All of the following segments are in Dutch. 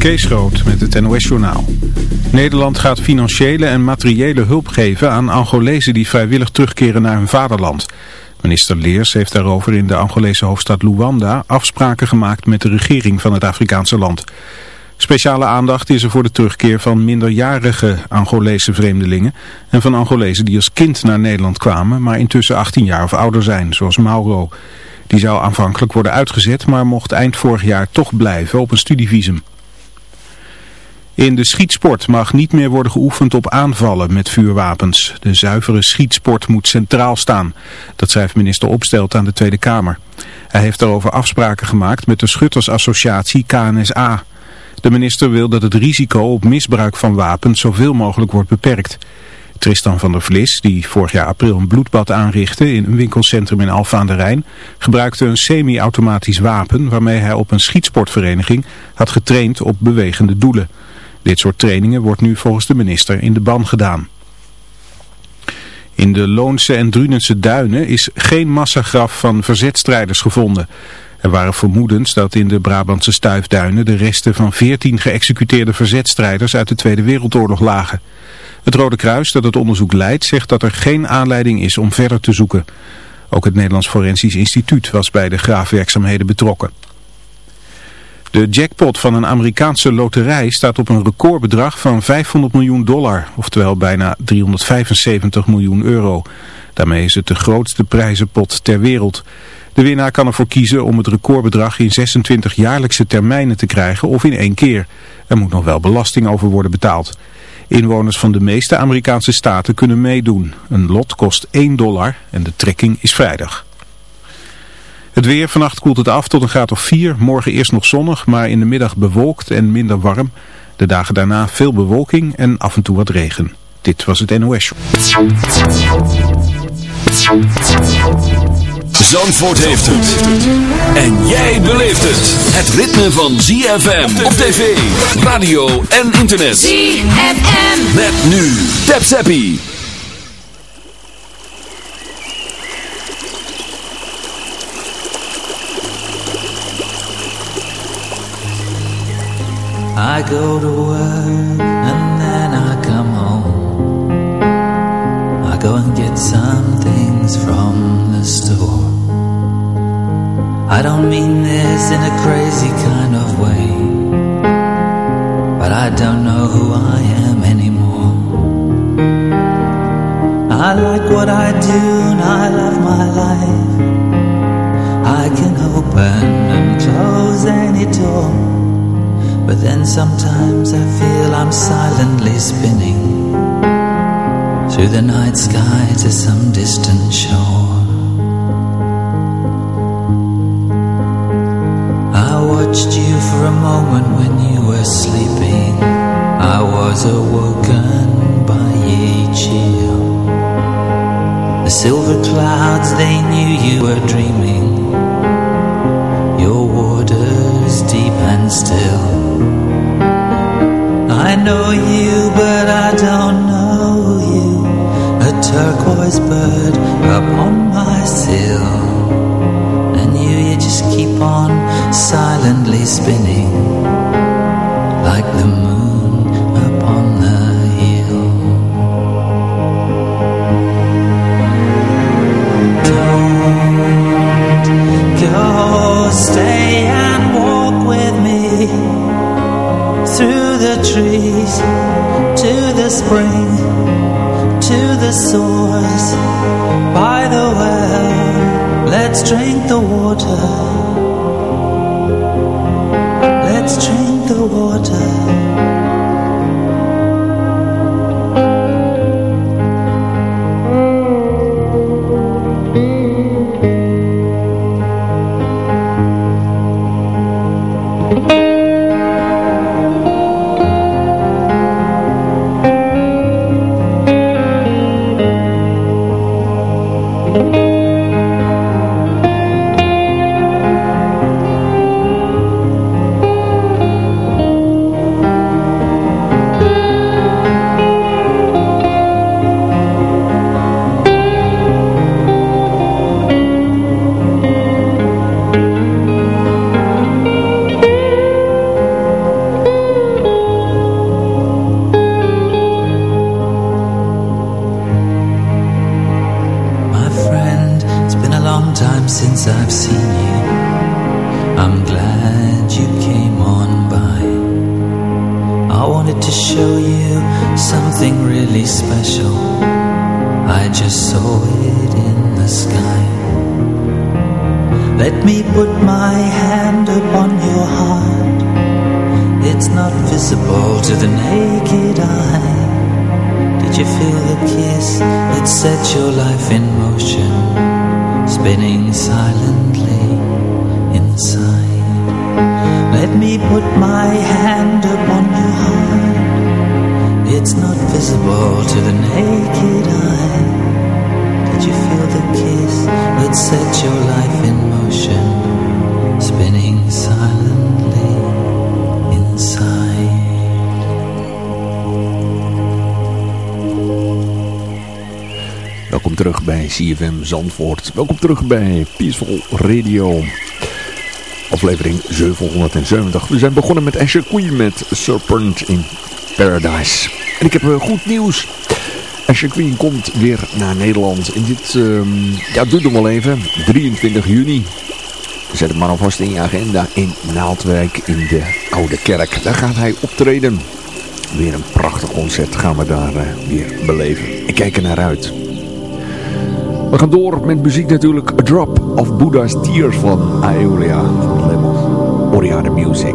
Kees Groot met het NOS-journaal. Nederland gaat financiële en materiële hulp geven aan Angolezen die vrijwillig terugkeren naar hun vaderland. Minister Leers heeft daarover in de Angolese hoofdstad Luanda afspraken gemaakt met de regering van het Afrikaanse land. Speciale aandacht is er voor de terugkeer van minderjarige Angolese vreemdelingen en van Angolezen die als kind naar Nederland kwamen, maar intussen 18 jaar of ouder zijn, zoals Mauro. Die zou aanvankelijk worden uitgezet, maar mocht eind vorig jaar toch blijven op een studievisum. In de schietsport mag niet meer worden geoefend op aanvallen met vuurwapens. De zuivere schietsport moet centraal staan. Dat schrijft minister Opstelt aan de Tweede Kamer. Hij heeft daarover afspraken gemaakt met de schuttersassociatie KNSA. De minister wil dat het risico op misbruik van wapens zoveel mogelijk wordt beperkt. Tristan van der Vlis, die vorig jaar april een bloedbad aanrichtte in een winkelcentrum in Alfa aan de Rijn, gebruikte een semi-automatisch wapen waarmee hij op een schietsportvereniging had getraind op bewegende doelen. Dit soort trainingen wordt nu volgens de minister in de ban gedaan. In de Loonse en Drunense duinen is geen massagraf van verzetstrijders gevonden. Er waren vermoedens dat in de Brabantse stuifduinen de resten van 14 geëxecuteerde verzetstrijders uit de Tweede Wereldoorlog lagen. Het Rode Kruis dat het onderzoek leidt zegt dat er geen aanleiding is om verder te zoeken. Ook het Nederlands Forensisch Instituut was bij de graafwerkzaamheden betrokken. De jackpot van een Amerikaanse loterij staat op een recordbedrag van 500 miljoen dollar, oftewel bijna 375 miljoen euro. Daarmee is het de grootste prijzenpot ter wereld. De winnaar kan ervoor kiezen om het recordbedrag in 26 jaarlijkse termijnen te krijgen of in één keer. Er moet nog wel belasting over worden betaald. Inwoners van de meeste Amerikaanse staten kunnen meedoen. Een lot kost 1 dollar en de trekking is vrijdag. Het weer, vannacht koelt het af tot een graad of 4. Morgen eerst nog zonnig, maar in de middag bewolkt en minder warm. De dagen daarna veel bewolking en af en toe wat regen. Dit was het NOS Show. Zandvoort heeft het. En jij beleeft het. Het ritme van ZFM op tv, radio en internet. ZFM. Met nu. Tap Zappie. I go to work and then I come home. I go and get some things from the store. I don't mean this in a crazy kind of way, but I don't know who I am anymore. I like what I do and I love my life. I can open and close any door. But then sometimes I feel I'm silently spinning through the night sky to some distant shore. I watched you for a moment when you were sleeping. I was awoken by cheer. The silver clouds, they knew you were dreaming. Your waters deep and still. I know you, but I don't know you. A turquoise bird upon my sill. And you, you just keep on silently spinning like the moon to the spring to the source. By the well let's drink the water your life in motion, spinning silently inside? Let me put my hand upon your heart. It's not visible to the naked eye. Did you feel the kiss that set your life in motion, spinning silently Welkom terug bij CFM Zandvoort. Welkom terug bij Peaceful Radio. Aflevering 770. We zijn begonnen met Asher Queen met Serpent in Paradise. En ik heb uh, goed nieuws. Asher Queen komt weer naar Nederland. En dit um, ja, doet hem wel even. 23 juni. Zet het maar alvast in je agenda in Naaldwijk in de Oude Kerk. Daar gaat hij optreden. Weer een prachtig concert gaan we daar uh, weer beleven. Ik kijk er naar uit. We gaan door met muziek natuurlijk. A Drop of Buddha's Tears van Aeolia. Oriana Music.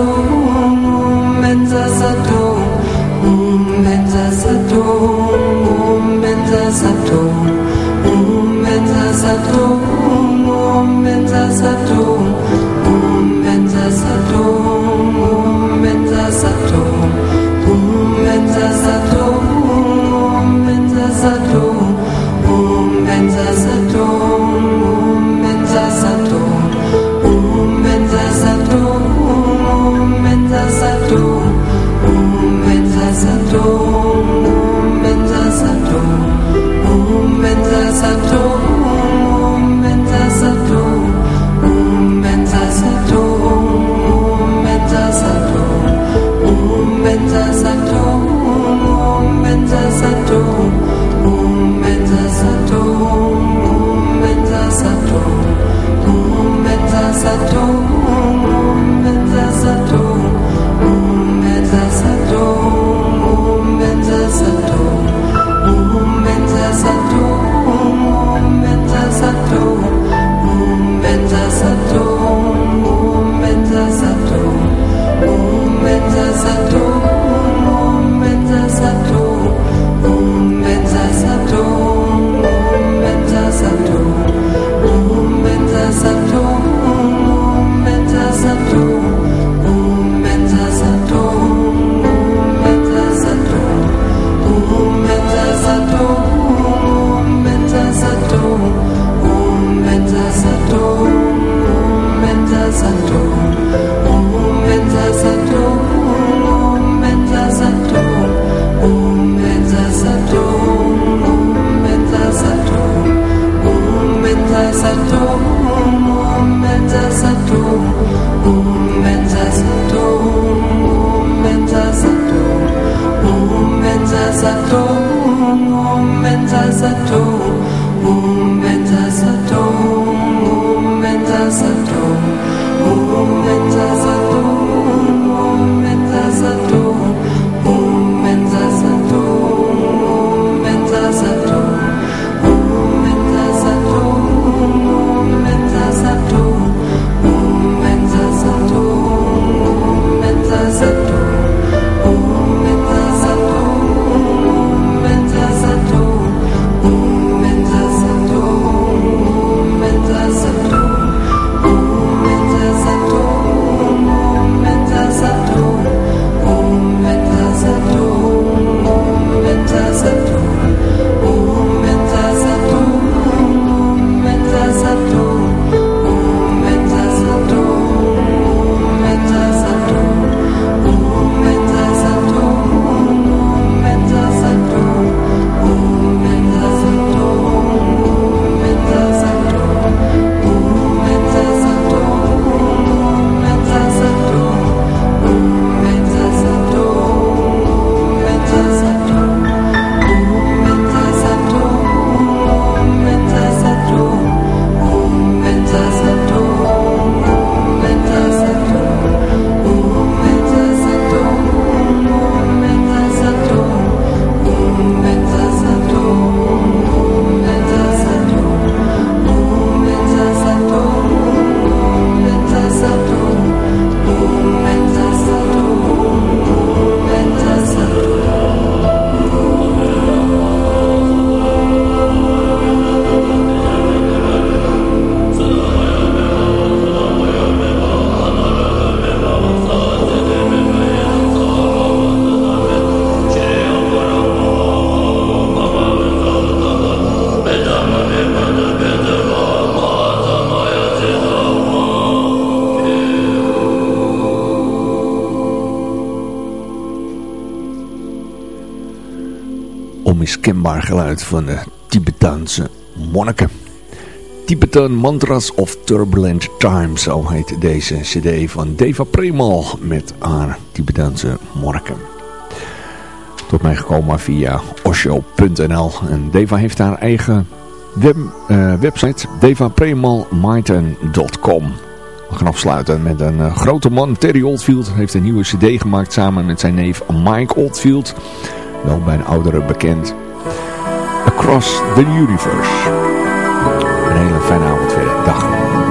I don't Onmiskenbaar geluid van de Tibetaanse monniken. Tibetan Mantras of Turbulent Times. Zo heet deze cd van Deva Premal met haar Tibetanse morken. Tot mij gekomen via osho.nl. En Deva heeft haar eigen web, uh, website devapremalmaiten.com. We gaan afsluiten met een uh, grote man. Terry Oldfield heeft een nieuwe cd gemaakt samen met zijn neef Mike Oldfield. Wel bij een oudere bekend. Across the Universe. Een hele fijne avond verder. Dag.